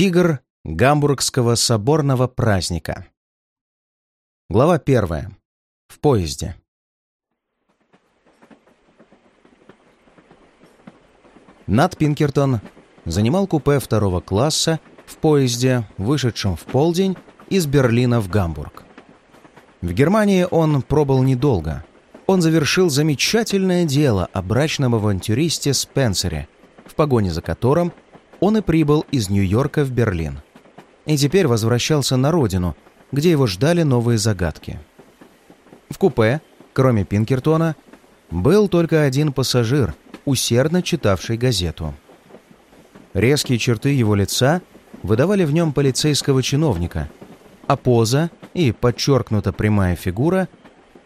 Тигр Гамбургского соборного праздника. Глава первая. В поезде. Нат Пинкертон занимал купе второго класса в поезде, вышедшем в полдень из Берлина в Гамбург. В Германии он пробыл недолго. Он завершил замечательное дело о брачном авантюристе Спенсере, в погоне за которым он и прибыл из Нью-Йорка в Берлин. И теперь возвращался на родину, где его ждали новые загадки. В купе, кроме Пинкертона, был только один пассажир, усердно читавший газету. Резкие черты его лица выдавали в нем полицейского чиновника, а поза и подчеркнута прямая фигура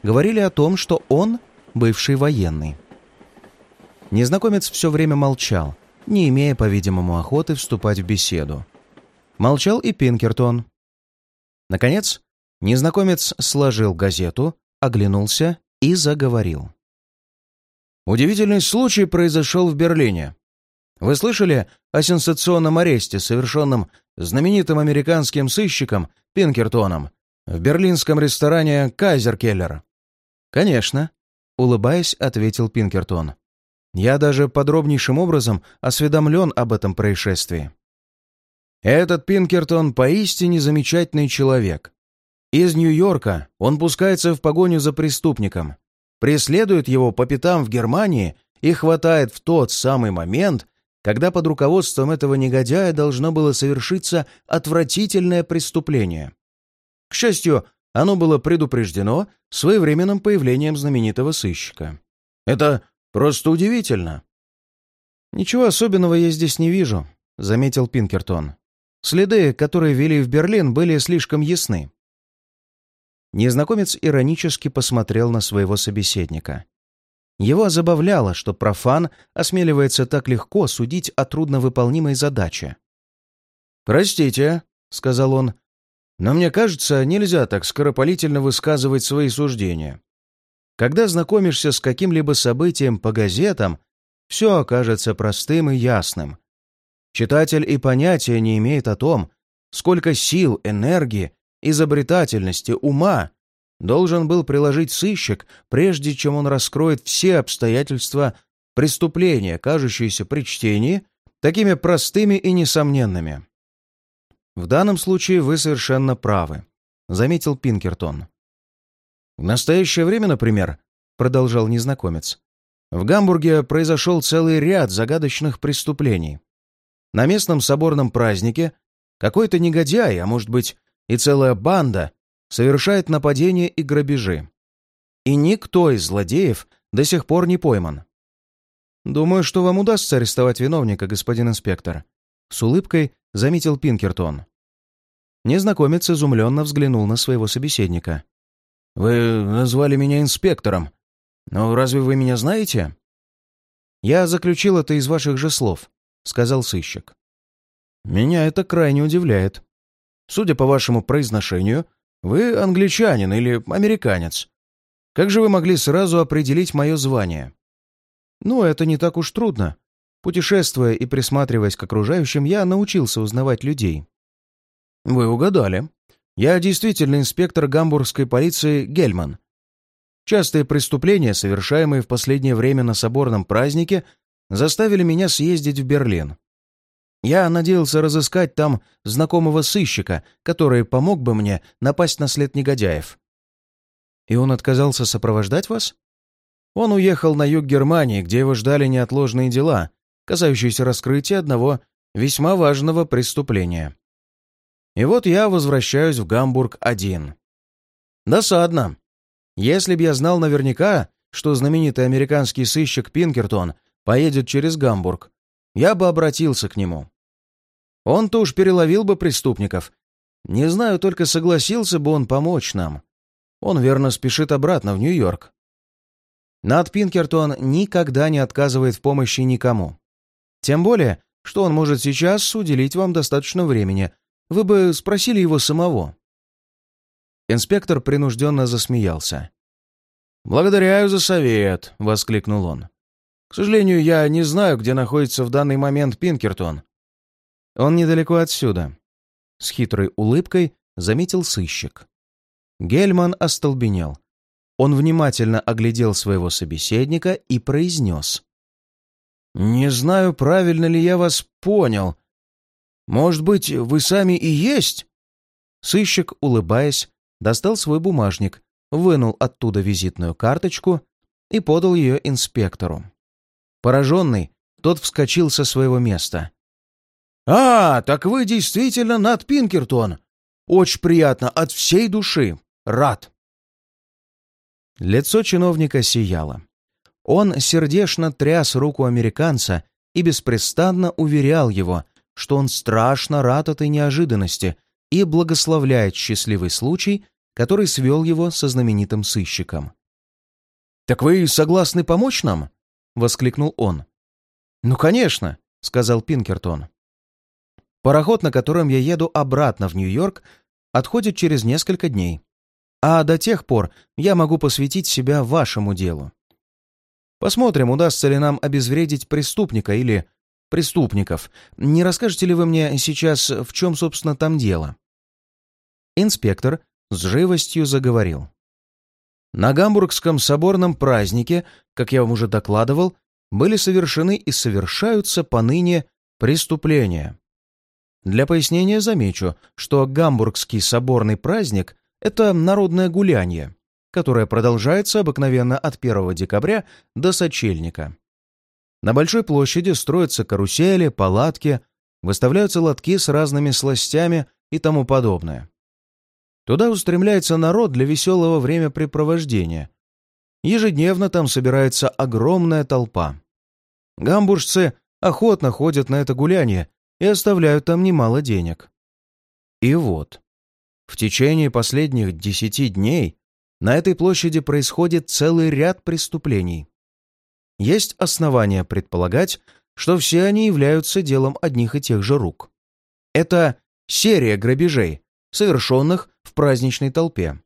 говорили о том, что он бывший военный. Незнакомец все время молчал, не имея, по-видимому, охоты вступать в беседу. Молчал и Пинкертон. Наконец, незнакомец сложил газету, оглянулся и заговорил. «Удивительный случай произошел в Берлине. Вы слышали о сенсационном аресте, совершенном знаменитым американским сыщиком Пинкертоном в берлинском ресторане «Кайзеркеллер»?» «Конечно», — улыбаясь, ответил Пинкертон. «Я даже подробнейшим образом осведомлен об этом происшествии». Этот Пинкертон поистине замечательный человек. Из Нью-Йорка он пускается в погоню за преступником, преследует его по пятам в Германии и хватает в тот самый момент, когда под руководством этого негодяя должно было совершиться отвратительное преступление. К счастью, оно было предупреждено своевременным появлением знаменитого сыщика. Это просто удивительно. «Ничего особенного я здесь не вижу», — заметил Пинкертон. «Следы, которые вели в Берлин, были слишком ясны». Незнакомец иронически посмотрел на своего собеседника. Его забавляло, что профан осмеливается так легко судить о трудновыполнимой задаче. «Простите», — сказал он, — «но мне кажется, нельзя так скоропалительно высказывать свои суждения. Когда знакомишься с каким-либо событием по газетам, все окажется простым и ясным. Читатель и понятия не имеет о том, сколько сил, энергии, изобретательности, ума должен был приложить сыщик, прежде чем он раскроет все обстоятельства преступления, кажущиеся при чтении такими простыми и несомненными. «В данном случае вы совершенно правы», — заметил Пинкертон. «В настоящее время, например», — продолжал незнакомец, «в Гамбурге произошел целый ряд загадочных преступлений. На местном соборном празднике какой-то негодяй, а может быть и целая банда, совершает нападения и грабежи. И никто из злодеев до сих пор не пойман. «Думаю, что вам удастся арестовать виновника, господин инспектор», — с улыбкой заметил Пинкертон. Незнакомец изумленно взглянул на своего собеседника. «Вы назвали меня инспектором. Но разве вы меня знаете?» «Я заключил это из ваших же слов», — сказал сыщик. «Меня это крайне удивляет. Судя по вашему произношению, вы англичанин или американец. Как же вы могли сразу определить мое звание? Ну, это не так уж трудно. Путешествуя и присматриваясь к окружающим, я научился узнавать людей. Вы угадали. Я действительно инспектор гамбургской полиции Гельман. Частые преступления, совершаемые в последнее время на соборном празднике, заставили меня съездить в Берлин. Я надеялся разыскать там знакомого сыщика, который помог бы мне напасть на след негодяев. И он отказался сопровождать вас? Он уехал на юг Германии, где его ждали неотложные дела, касающиеся раскрытия одного весьма важного преступления. И вот я возвращаюсь в Гамбург один. Досадно. Если б я знал наверняка, что знаменитый американский сыщик Пинкертон поедет через Гамбург, я бы обратился к нему. Он-то уж переловил бы преступников. Не знаю, только согласился бы он помочь нам. Он верно спешит обратно в Нью-Йорк. Над Пинкертон никогда не отказывает в помощи никому. Тем более, что он может сейчас уделить вам достаточно времени. Вы бы спросили его самого. Инспектор принужденно засмеялся. «Благодарю за совет», — воскликнул он. «К сожалению, я не знаю, где находится в данный момент Пинкертон. Он недалеко отсюда. С хитрой улыбкой заметил сыщик. Гельман остолбенел. Он внимательно оглядел своего собеседника и произнес. «Не знаю, правильно ли я вас понял. Может быть, вы сами и есть?» Сыщик, улыбаясь, достал свой бумажник, вынул оттуда визитную карточку и подал ее инспектору. Пораженный, тот вскочил со своего места. «А, так вы действительно Нат Пинкертон! Очень приятно, от всей души! Рад!» Лицо чиновника сияло. Он сердечно тряс руку американца и беспрестанно уверял его, что он страшно рад этой неожиданности и благословляет счастливый случай, который свел его со знаменитым сыщиком. «Так вы согласны помочь нам?» — воскликнул он. «Ну, конечно», — сказал Пинкертон. «Пароход, на котором я еду обратно в Нью-Йорк, отходит через несколько дней. А до тех пор я могу посвятить себя вашему делу. Посмотрим, удастся ли нам обезвредить преступника или преступников. Не расскажете ли вы мне сейчас, в чем, собственно, там дело?» Инспектор с живостью заговорил. На Гамбургском соборном празднике, как я вам уже докладывал, были совершены и совершаются поныне преступления. Для пояснения замечу, что Гамбургский соборный праздник — это народное гуляние, которое продолжается обыкновенно от 1 декабря до сочельника. На Большой площади строятся карусели, палатки, выставляются лотки с разными сластями и тому подобное. Туда устремляется народ для веселого времяпрепровождения. Ежедневно там собирается огромная толпа. Гамбуржцы охотно ходят на это гуляние и оставляют там немало денег. И вот, в течение последних десяти дней на этой площади происходит целый ряд преступлений. Есть основания предполагать, что все они являются делом одних и тех же рук. Это серия грабежей, совершенных в праздничной толпе.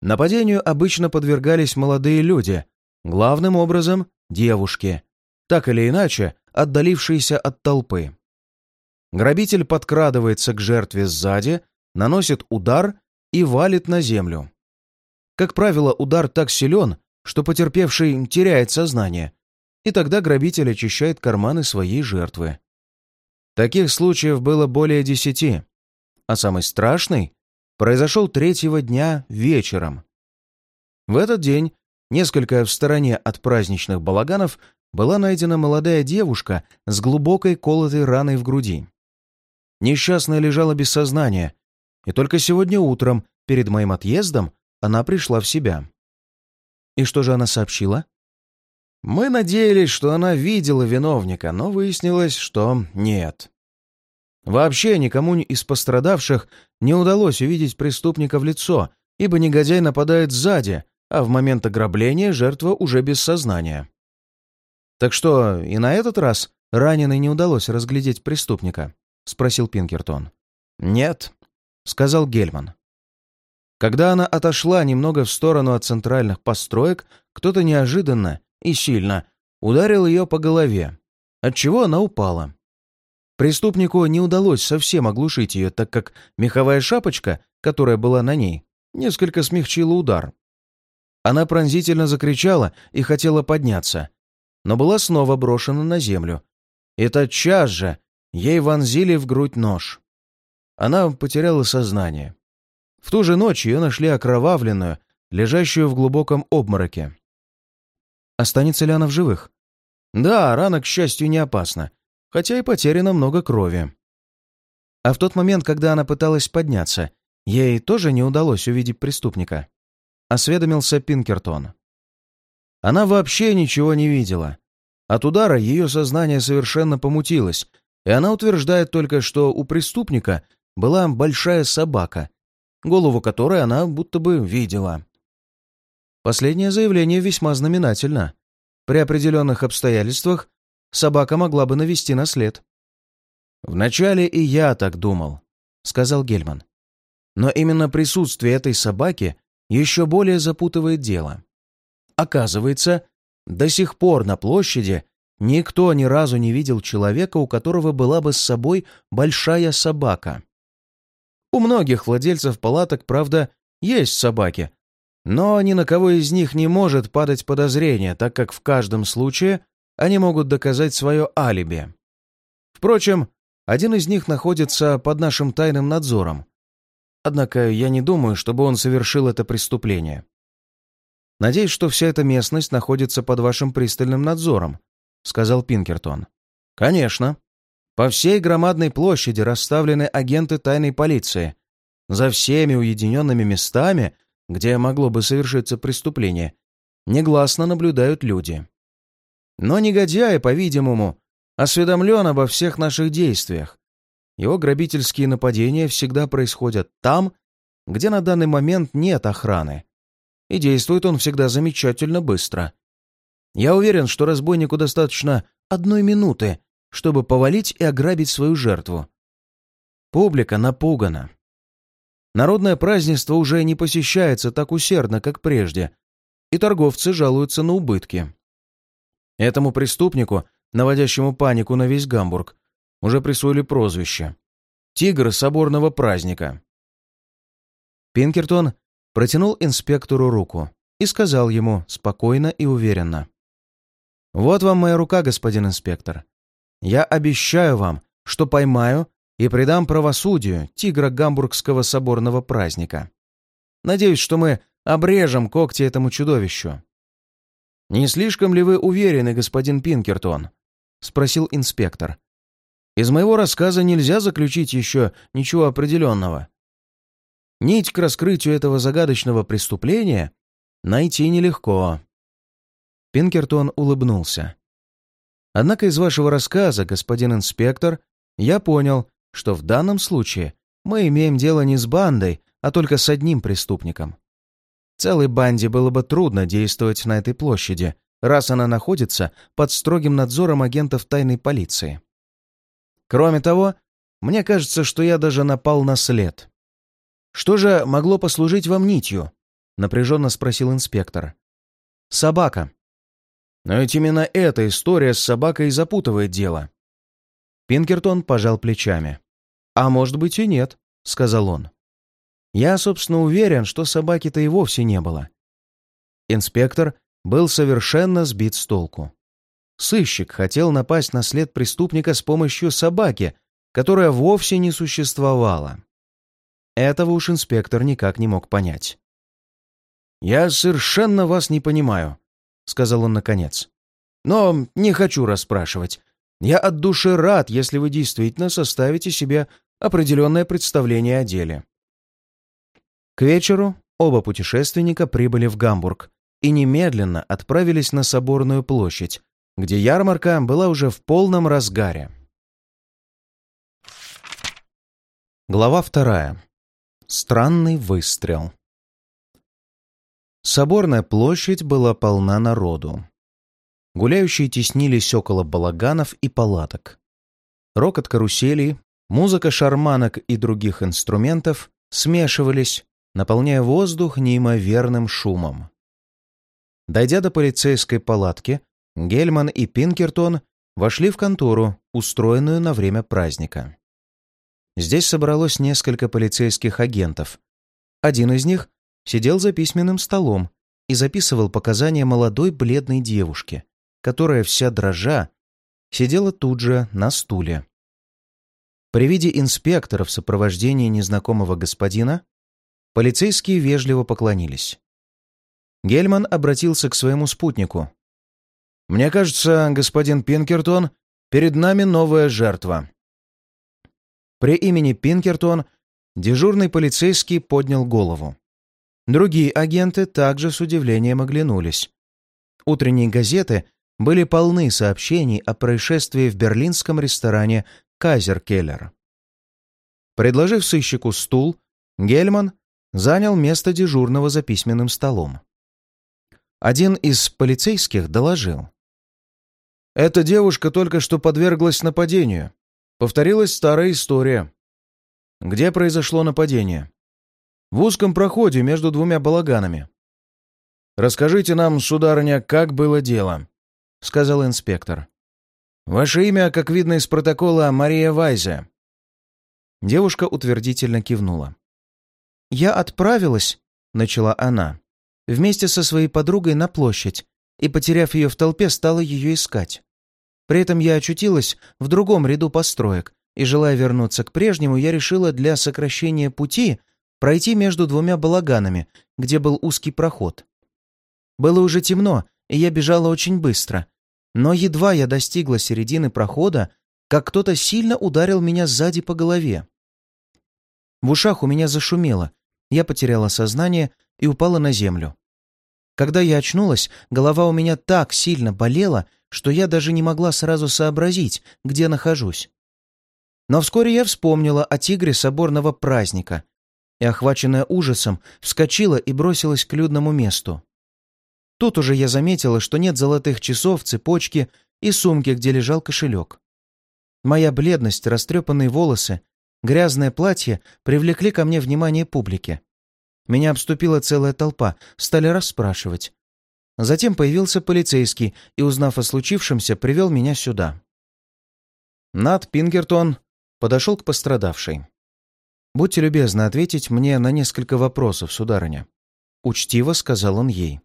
Нападению обычно подвергались молодые люди, главным образом девушки, так или иначе отдалившиеся от толпы. Грабитель подкрадывается к жертве сзади, наносит удар и валит на землю. Как правило, удар так силен, что потерпевший теряет сознание, и тогда грабитель очищает карманы своей жертвы. Таких случаев было более десяти, а самый страшный произошел третьего дня вечером. В этот день, несколько в стороне от праздничных балаганов, была найдена молодая девушка с глубокой колотой раной в груди. Несчастная лежала без сознания, и только сегодня утром, перед моим отъездом, она пришла в себя. И что же она сообщила? Мы надеялись, что она видела виновника, но выяснилось, что нет. Вообще никому из пострадавших не удалось увидеть преступника в лицо, ибо негодяй нападает сзади, а в момент ограбления жертва уже без сознания. «Так что, и на этот раз раненой не удалось разглядеть преступника?» — спросил Пинкертон. «Нет», — сказал Гельман. Когда она отошла немного в сторону от центральных построек, кто-то неожиданно и сильно ударил ее по голове, отчего она упала. Преступнику не удалось совсем оглушить ее, так как меховая шапочка, которая была на ней, несколько смягчила удар. Она пронзительно закричала и хотела подняться, но была снова брошена на землю. И тотчас же ей вонзили в грудь нож. Она потеряла сознание. В ту же ночь ее нашли окровавленную, лежащую в глубоком обмороке. Останется ли она в живых? Да, рана, к счастью, не опасна, хотя и потеряно много крови. А в тот момент, когда она пыталась подняться, ей тоже не удалось увидеть преступника. Осведомился Пинкертон. Она вообще ничего не видела. От удара ее сознание совершенно помутилось, и она утверждает только, что у преступника была большая собака, голову которой она будто бы видела. Последнее заявление весьма знаменательно. При определенных обстоятельствах собака могла бы навести на след. «Вначале и я так думал», — сказал Гельман. «Но именно присутствие этой собаки еще более запутывает дело. Оказывается, до сих пор на площади Никто ни разу не видел человека, у которого была бы с собой большая собака. У многих владельцев палаток, правда, есть собаки, но ни на кого из них не может падать подозрение, так как в каждом случае они могут доказать свое алиби. Впрочем, один из них находится под нашим тайным надзором. Однако я не думаю, чтобы он совершил это преступление. Надеюсь, что вся эта местность находится под вашим пристальным надзором, сказал Пинкертон. Конечно. По всей громадной площади расставлены агенты тайной полиции. За всеми уединенными местами, где могло бы совершиться преступление, негласно наблюдают люди. Но негодяй, по-видимому, осведомлен обо всех наших действиях. Его грабительские нападения всегда происходят там, где на данный момент нет охраны. И действует он всегда замечательно быстро. Я уверен, что разбойнику достаточно одной минуты, чтобы повалить и ограбить свою жертву. Публика напугана. Народное празднество уже не посещается так усердно, как прежде, и торговцы жалуются на убытки. Этому преступнику, наводящему панику на весь Гамбург, уже присвоили прозвище «Тигр соборного праздника». Пинкертон протянул инспектору руку и сказал ему спокойно и уверенно. «Вот вам моя рука, господин инспектор. Я обещаю вам, что поймаю и предам правосудию тигра гамбургского соборного праздника. Надеюсь, что мы обрежем когти этому чудовищу. «Не слишком ли вы уверены, господин Пинкертон?» — спросил инспектор. «Из моего рассказа нельзя заключить еще ничего определенного. Нить к раскрытию этого загадочного преступления найти нелегко». Пинкертон улыбнулся. «Однако из вашего рассказа, господин инспектор, я понял, что в данном случае мы имеем дело не с бандой, а только с одним преступником. Целой банде было бы трудно действовать на этой площади, раз она находится под строгим надзором агентов тайной полиции. Кроме того, мне кажется, что я даже напал на след. «Что же могло послужить вам нитью?» — напряженно спросил инспектор. «Собака». Но ведь именно эта история с собакой запутывает дело. Пинкертон пожал плечами. «А может быть и нет», — сказал он. Я, собственно, уверен, что собаки-то и вовсе не было. Инспектор был совершенно сбит с толку. Сыщик хотел напасть на след преступника с помощью собаки, которая вовсе не существовала. Этого уж инспектор никак не мог понять. «Я совершенно вас не понимаю», — сказал он наконец. «Но не хочу расспрашивать. Я от души рад, если вы действительно составите себе определенное представление о деле. К вечеру оба путешественника прибыли в Гамбург и немедленно отправились на Соборную площадь, где ярмарка была уже в полном разгаре. Глава вторая. Странный выстрел. Соборная площадь была полна народу. Гуляющие теснились около балаганов и палаток. Рокот каруселей, музыка шарманок и других инструментов смешивались наполняя воздух неимоверным шумом. Дойдя до полицейской палатки, Гельман и Пинкертон вошли в контору, устроенную на время праздника. Здесь собралось несколько полицейских агентов. Один из них сидел за письменным столом и записывал показания молодой бледной девушки, которая вся дрожа сидела тут же на стуле. При виде инспектора в сопровождении незнакомого господина Полицейские вежливо поклонились. Гельман обратился к своему спутнику. «Мне кажется, господин Пинкертон, перед нами новая жертва». При имени Пинкертон дежурный полицейский поднял голову. Другие агенты также с удивлением оглянулись. Утренние газеты были полны сообщений о происшествии в берлинском ресторане «Кайзер Предложив сыщику стул, Гельман занял место дежурного за письменным столом. Один из полицейских доложил. «Эта девушка только что подверглась нападению. Повторилась старая история. Где произошло нападение? В узком проходе между двумя балаганами. «Расскажите нам, сударыня, как было дело», — сказал инспектор. Ваше имя, как видно из протокола, Мария Вайзе». Девушка утвердительно кивнула. «Я отправилась», — начала она, — «вместе со своей подругой на площадь, и, потеряв ее в толпе, стала ее искать. При этом я очутилась в другом ряду построек, и, желая вернуться к прежнему, я решила для сокращения пути пройти между двумя балаганами, где был узкий проход. Было уже темно, и я бежала очень быстро. Но едва я достигла середины прохода, как кто-то сильно ударил меня сзади по голове. В ушах у меня зашумело, я потеряла сознание и упала на землю. Когда я очнулась, голова у меня так сильно болела, что я даже не могла сразу сообразить, где нахожусь. Но вскоре я вспомнила о тигре соборного праздника и, охваченная ужасом, вскочила и бросилась к людному месту. Тут уже я заметила, что нет золотых часов, цепочки и сумки, где лежал кошелек. Моя бледность, растрепанные волосы, грязное платье привлекли ко мне внимание публики. Меня обступила целая толпа, стали расспрашивать. Затем появился полицейский и, узнав о случившемся, привел меня сюда. Над Пингертон подошел к пострадавшей. «Будьте любезны ответить мне на несколько вопросов, сударыня». Учтиво сказал он ей.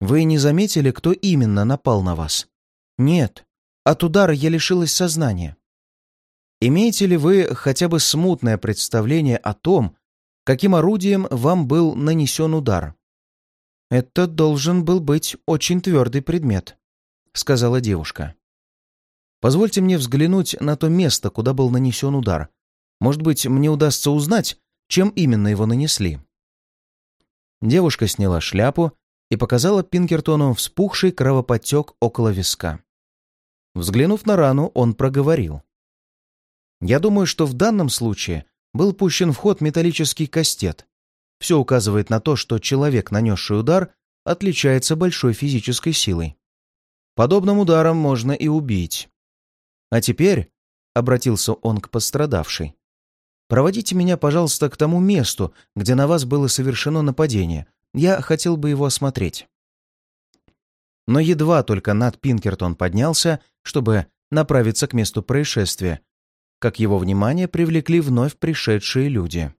Вы не заметили, кто именно напал на вас? Нет. От удара я лишилась сознания. Имеете ли вы хотя бы смутное представление о том, каким орудием вам был нанесен удар? Это должен был быть очень твердый предмет, сказала девушка. Позвольте мне взглянуть на то место, куда был нанесен удар. Может быть, мне удастся узнать, чем именно его нанесли. Девушка сняла шляпу и показала Пинкертону вспухший кровоподтек около виска. Взглянув на рану, он проговорил. «Я думаю, что в данном случае был пущен в ход металлический кастет. Все указывает на то, что человек, нанесший удар, отличается большой физической силой. Подобным ударом можно и убить. А теперь, — обратился он к пострадавшей, — проводите меня, пожалуйста, к тому месту, где на вас было совершено нападение, я хотел бы его осмотреть. Но едва только Нат Пинкертон поднялся, чтобы направиться к месту происшествия, как его внимание привлекли вновь пришедшие люди.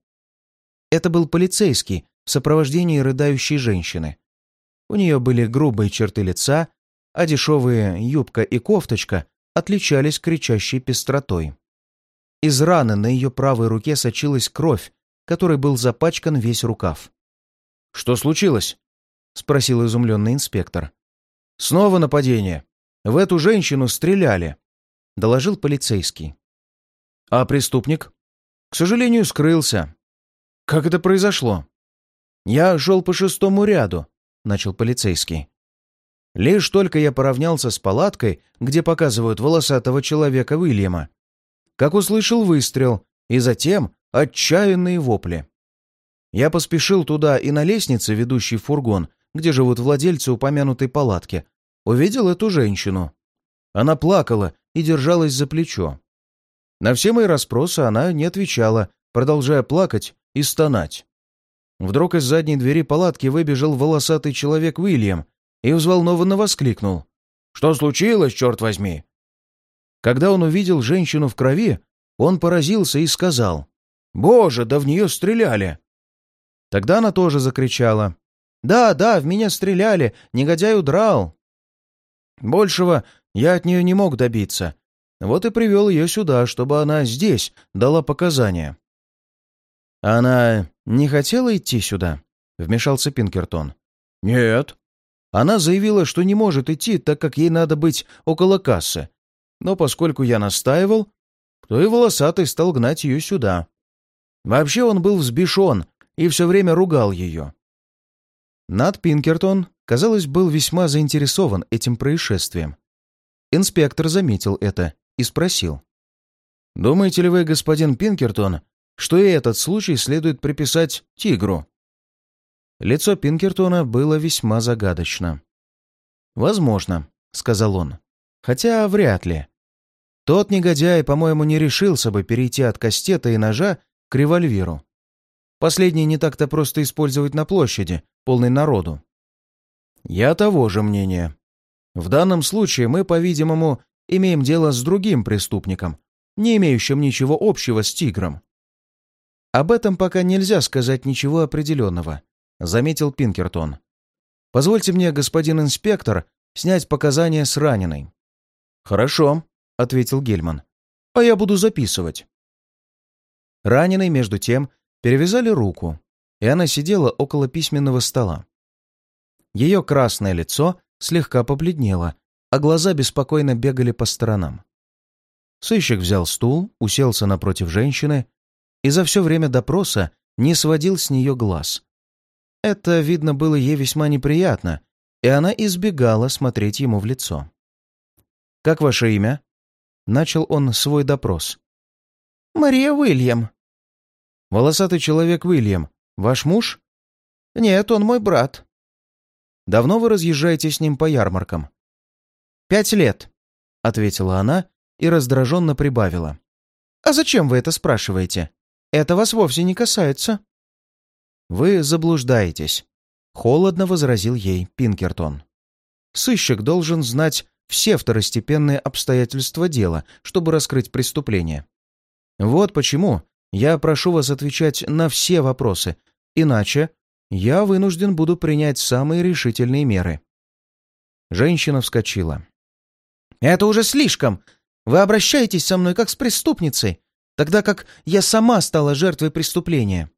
Это был полицейский в сопровождении рыдающей женщины. У нее были грубые черты лица, а дешевые юбка и кофточка отличались кричащей пестротой. Из раны на ее правой руке сочилась кровь, которой был запачкан весь рукав. «Что случилось?» — спросил изумленный инспектор. «Снова нападение. В эту женщину стреляли», — доложил полицейский. «А преступник?» «К сожалению, скрылся». «Как это произошло?» «Я шел по шестому ряду», — начал полицейский. Лишь только я поравнялся с палаткой, где показывают волосатого человека Уильяма, как услышал выстрел и затем отчаянные вопли. Я поспешил туда и на лестнице, ведущей в фургон, где живут владельцы упомянутой палатки, увидел эту женщину. Она плакала и держалась за плечо. На все мои расспросы она не отвечала, продолжая плакать и стонать. Вдруг из задней двери палатки выбежал волосатый человек Уильям и взволнованно воскликнул. «Что случилось, черт возьми?» Когда он увидел женщину в крови, он поразился и сказал. «Боже, да в нее стреляли!» Тогда она тоже закричала. «Да, да, в меня стреляли, негодяй удрал!» Большего я от нее не мог добиться. Вот и привел ее сюда, чтобы она здесь дала показания. «Она не хотела идти сюда?» — вмешался Пинкертон. «Нет». Она заявила, что не может идти, так как ей надо быть около кассы. Но поскольку я настаивал, то и волосатый стал гнать ее сюда. Вообще он был взбешен и все время ругал ее. Над Пинкертон, казалось, был весьма заинтересован этим происшествием. Инспектор заметил это и спросил. «Думаете ли вы, господин Пинкертон, что и этот случай следует приписать тигру?» Лицо Пинкертона было весьма загадочно. «Возможно», — сказал он, — «хотя вряд ли. Тот негодяй, по-моему, не решился бы перейти от кастета и ножа к револьверу. Последний не так-то просто использовать на площади, полной народу. Я того же мнения. В данном случае мы, по-видимому, имеем дело с другим преступником, не имеющим ничего общего с тигром. Об этом пока нельзя сказать ничего определенного, заметил Пинкертон. Позвольте мне, господин инспектор, снять показания с раненой. Хорошо, ответил Гельман. А я буду записывать. Раненой, между тем, перевязали руку, и она сидела около письменного стола. Ее красное лицо слегка побледнело, а глаза беспокойно бегали по сторонам. Сыщик взял стул, уселся напротив женщины и за все время допроса не сводил с нее глаз. Это, видно, было ей весьма неприятно, и она избегала смотреть ему в лицо. «Как ваше имя?» — начал он свой допрос. «Мария Уильям». «Волосатый человек Уильям. Ваш муж?» «Нет, он мой брат». «Давно вы разъезжаете с ним по ярмаркам?» «Пять лет», — ответила она и раздраженно прибавила. «А зачем вы это спрашиваете? Это вас вовсе не касается». «Вы заблуждаетесь», — холодно возразил ей Пинкертон. «Сыщик должен знать все второстепенные обстоятельства дела, чтобы раскрыть преступление. Вот почему я прошу вас отвечать на все вопросы, иначе я вынужден буду принять самые решительные меры». Женщина вскочила. «Это уже слишком! Вы обращаетесь со мной как с преступницей, тогда как я сама стала жертвой преступления».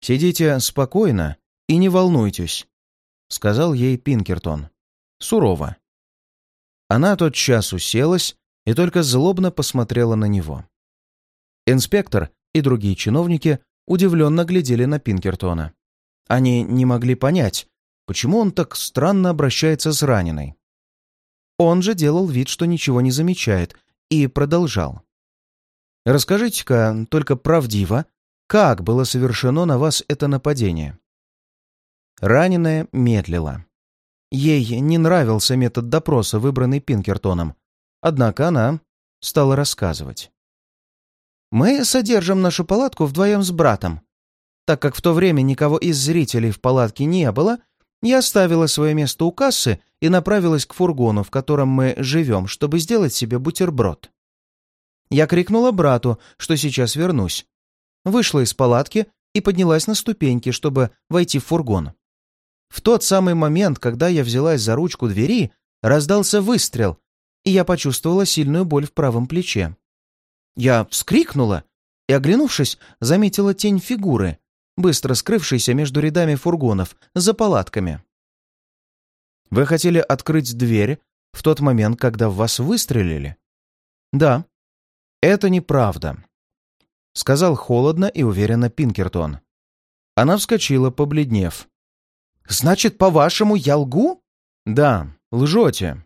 «Сидите спокойно и не волнуйтесь», — сказал ей Пинкертон. Сурово. Она тот час уселась и только злобно посмотрела на него. Инспектор и другие чиновники удивленно глядели на Пинкертона. Они не могли понять, почему он так странно обращается с раненой. Он же делал вид, что ничего не замечает, и продолжал. «Расскажите-ка только правдиво, как было совершено на вас это нападение?» Раненая медлила. Ей не нравился метод допроса, выбранный Пинкертоном. Однако она стала рассказывать. «Мы содержим нашу палатку вдвоем с братом. Так как в то время никого из зрителей в палатке не было, я оставила свое место у кассы и направилась к фургону, в котором мы живем, чтобы сделать себе бутерброд. Я крикнула брату, что сейчас вернусь. Вышла из палатки и поднялась на ступеньки, чтобы войти в фургон. В тот самый момент, когда я взялась за ручку двери, раздался выстрел, и я почувствовала сильную боль в правом плече. Я вскрикнула и, оглянувшись, заметила тень фигуры, быстро скрывшейся между рядами фургонов за палатками. «Вы хотели открыть дверь в тот момент, когда в вас выстрелили?» «Да». «Это неправда», — сказал холодно и уверенно Пинкертон. Она вскочила, побледнев. «Значит, по-вашему, я лгу?» «Да, лжете.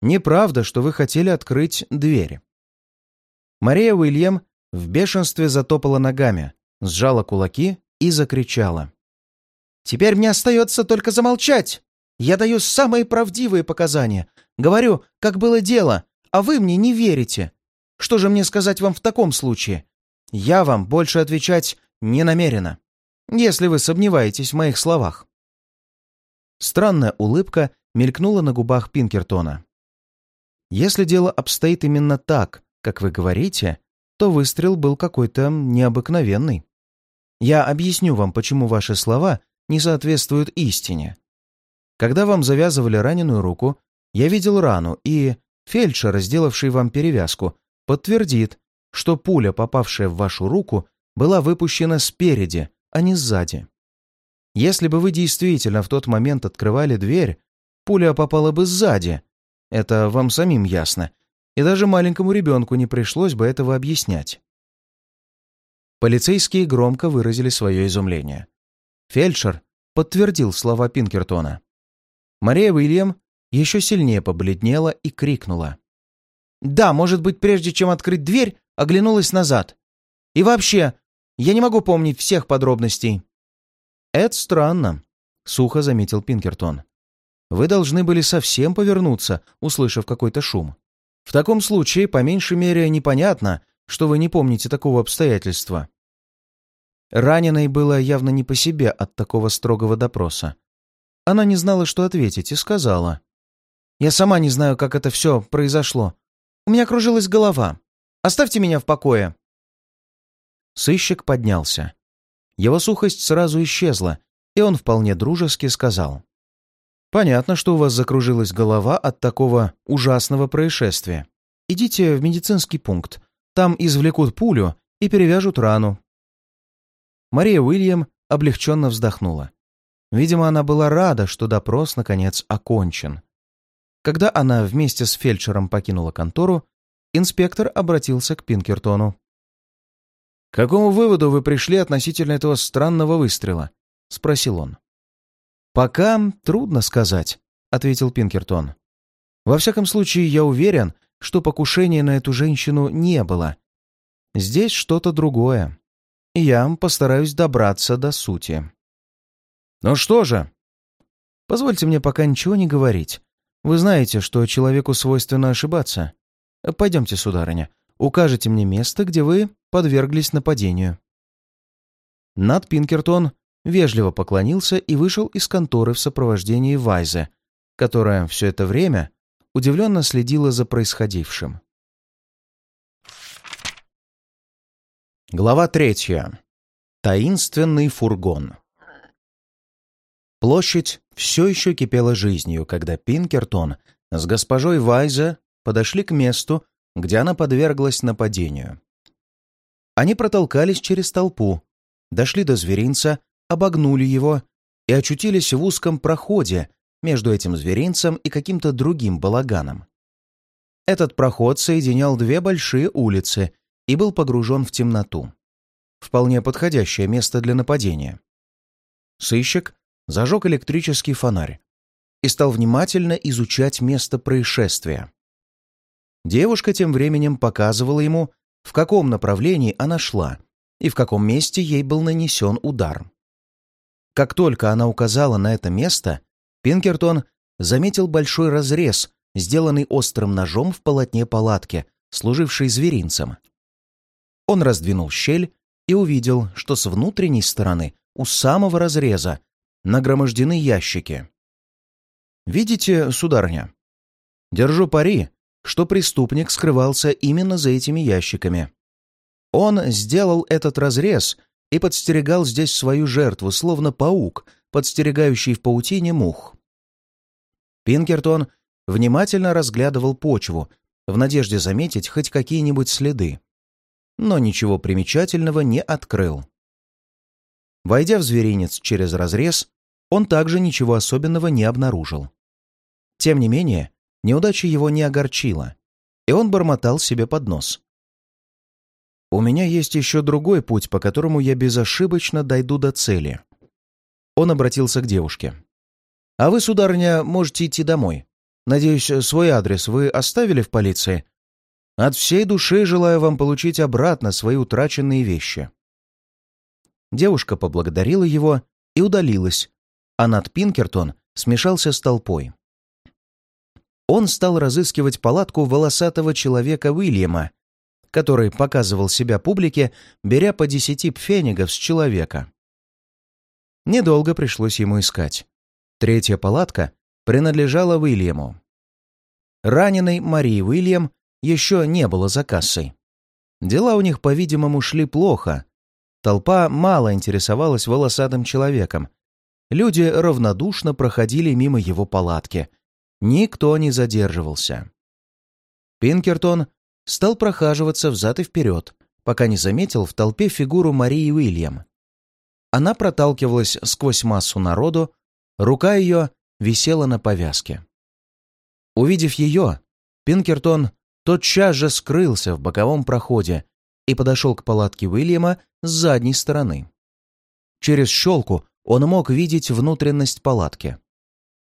Неправда, что вы хотели открыть дверь». Мария Уильям в бешенстве затопала ногами, сжала кулаки и закричала. «Теперь мне остается только замолчать. Я даю самые правдивые показания. Говорю, как было дело, а вы мне не верите. Что же мне сказать вам в таком случае? Я вам больше отвечать не намерена, если вы сомневаетесь в моих словах». Странная улыбка мелькнула на губах Пинкертона. «Если дело обстоит именно так, как вы говорите, то выстрел был какой-то необыкновенный. Я объясню вам, почему ваши слова не соответствуют истине. Когда вам завязывали раненую руку, я видел рану, и фельдшер, сделавший вам перевязку, подтвердит, что пуля, попавшая в вашу руку, была выпущена спереди, а не сзади. Если бы вы действительно в тот момент открывали дверь, пуля попала бы сзади. Это вам самим ясно. И даже маленькому ребенку не пришлось бы этого объяснять. Полицейские громко выразили свое изумление. Фельдшер подтвердил слова Пинкертона. Мария Уильям еще сильнее побледнела и крикнула. «Да, может быть, прежде чем открыть дверь, оглянулась назад. И вообще, я не могу помнить всех подробностей». «Это странно», — сухо заметил Пинкертон. «Вы должны были совсем повернуться, услышав какой-то шум. В таком случае, по меньшей мере, непонятно, что вы не помните такого обстоятельства». Раненой было явно не по себе от такого строгого допроса. Она не знала, что ответить, и сказала. Я сама не знаю, как это все произошло. У меня кружилась голова. Оставьте меня в покое!» Сыщик поднялся. Его сухость сразу исчезла, и он вполне дружески сказал. «Понятно, что у вас закружилась голова от такого ужасного происшествия. Идите в медицинский пункт. Там извлекут пулю и перевяжут рану». Мария Уильям облегченно вздохнула. Видимо, она была рада, что допрос, наконец, окончен. Когда она вместе с фельдшером покинула контору, инспектор обратился к Пинкертону. «К какому выводу вы пришли относительно этого странного выстрела?» — спросил он. «Пока трудно сказать», — ответил Пинкертон. «Во всяком случае, я уверен, что покушения на эту женщину не было. Здесь что-то другое. И я постараюсь добраться до сути». «Ну что же?» «Позвольте мне пока ничего не говорить. Вы знаете, что человеку свойственно ошибаться. Пойдемте, сударыня, укажете мне место, где вы подверглись нападению». Над Пинкертон вежливо поклонился и вышел из конторы в сопровождении Вайзе, которая все это время удивленно следила за происходившим. Глава третья. Таинственный фургон. Площадь все еще кипела жизнью, когда Пинкертон с госпожой Вайза подошли к месту, где она подверглась нападению. Они протолкались через толпу, дошли до зверинца, обогнули его и очутились в узком проходе между этим зверинцем и каким-то другим балаганом. Этот проход соединял две большие улицы и был погружен в темноту. Вполне подходящее место для нападения. Сыщик зажег электрический фонарь и стал внимательно изучать место происшествия. Девушка тем временем показывала ему, в каком направлении она шла и в каком месте ей был нанесен удар. Как только она указала на это место, Пинкертон заметил большой разрез, сделанный острым ножом в полотне палатки, служившей зверинцем. Он раздвинул щель и увидел, что с внутренней стороны, у самого разреза, нагромождены ящики. «Видите, сударыня? Держу пари, что преступник скрывался именно за этими ящиками. Он сделал этот разрез и подстерегал здесь свою жертву, словно паук, подстерегающий в паутине мух. Пинкертон внимательно разглядывал почву, в надежде заметить хоть какие-нибудь следы. Но ничего примечательного не открыл. Войдя в зверинец через разрез, он также ничего особенного не обнаружил. Тем не менее, неудача его не огорчила, и он бормотал себе под нос. «У меня есть еще другой путь, по которому я безошибочно дойду до цели». Он обратился к девушке. «А вы, сударыня, можете идти домой. Надеюсь, свой адрес вы оставили в полиции? От всей души желаю вам получить обратно свои утраченные вещи». Девушка поблагодарила его и удалилась, а над Пинкертон смешался с толпой. Он стал разыскивать палатку волосатого человека Уильяма, который показывал себя публике, беря по десяти пфенигов с человека. Недолго пришлось ему искать. Третья палатка принадлежала Уильяму. Раненой Марии Уильям еще не было за кассой. Дела у них, по-видимому, шли плохо. Толпа мало интересовалась волосатым человеком, Люди равнодушно проходили мимо его палатки. Никто не задерживался. Пинкертон стал прохаживаться взад и вперед, пока не заметил в толпе фигуру Марии Уильям. Она проталкивалась сквозь массу народу, рука ее висела на повязке. Увидев ее, Пинкертон тотчас же скрылся в боковом проходе и подошел к палатке Уильяма с задней стороны. Через щелку он мог видеть внутренность палатки.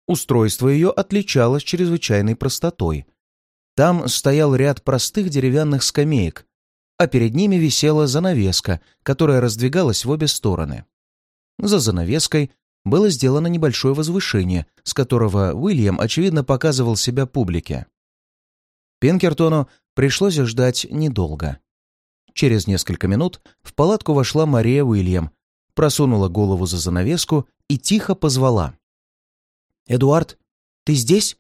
Устройство ее отличалось чрезвычайной простотой. Там стоял ряд простых деревянных скамеек, а перед ними висела занавеска, которая раздвигалась в обе стороны. За занавеской было сделано небольшое возвышение, с которого Уильям, очевидно, показывал себя публике. Пинкертону пришлось ждать недолго. Через несколько минут в палатку вошла Мария Уильям просунула голову за занавеску и тихо позвала. «Эдуард, ты здесь?»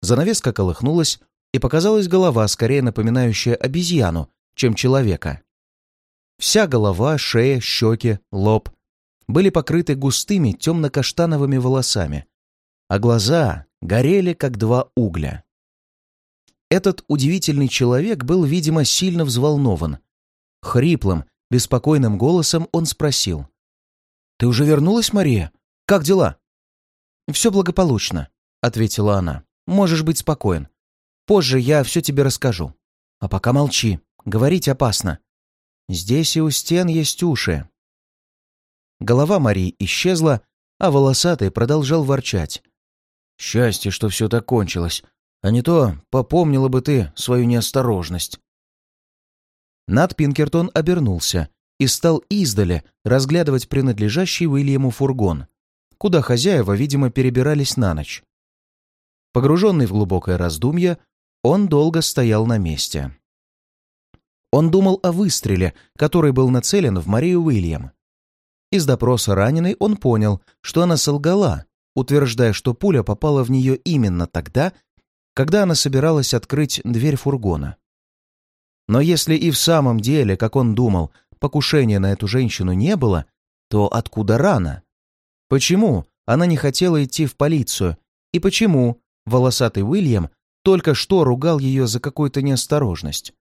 Занавеска колыхнулась, и показалась голова, скорее напоминающая обезьяну, чем человека. Вся голова, шея, щеки, лоб были покрыты густыми темно-каштановыми волосами, а глаза горели, как два угля. Этот удивительный человек был, видимо, сильно взволнован. Хриплым, беспокойным голосом он спросил. «Ты уже вернулась, Мария? Как дела?» «Все благополучно», — ответила она. «Можешь быть спокоен. Позже я все тебе расскажу. А пока молчи, говорить опасно. Здесь и у стен есть уши». Голова Марии исчезла, а волосатый продолжал ворчать. «Счастье, что все так кончилось. А не то попомнила бы ты свою неосторожность. Над Пинкертон обернулся и стал издали разглядывать принадлежащий Уильяму фургон, куда хозяева, видимо, перебирались на ночь. Погруженный в глубокое раздумье, он долго стоял на месте. Он думал о выстреле, который был нацелен в Марию Уильям. Из допроса раненой он понял, что она солгала, утверждая, что пуля попала в нее именно тогда, когда она собиралась открыть дверь фургона. Но если и в самом деле, как он думал, покушения на эту женщину не было, то откуда рана? Почему она не хотела идти в полицию? И почему волосатый Уильям только что ругал ее за какую-то неосторожность?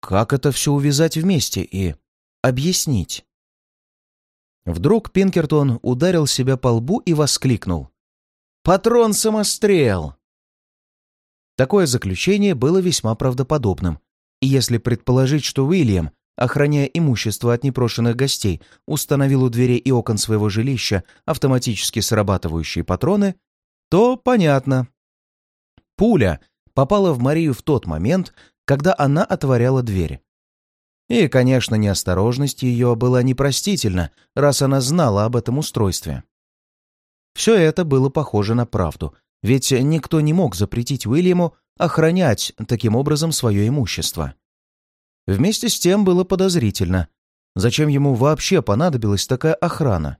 Как это все увязать вместе и объяснить? Вдруг Пинкертон ударил себя по лбу и воскликнул. «Патрон-самострел!» Такое заключение было весьма правдоподобным, и если предположить, что Уильям, охраняя имущество от непрошенных гостей, установил у дверей и окон своего жилища автоматически срабатывающие патроны, то понятно. Пуля попала в Марию в тот момент, когда она отворяла дверь. И, конечно, неосторожность ее была непростительна, раз она знала об этом устройстве. Все это было похоже на правду, ведь никто не мог запретить Уильяму охранять таким образом свое имущество. Вместе с тем было подозрительно, зачем ему вообще понадобилась такая охрана.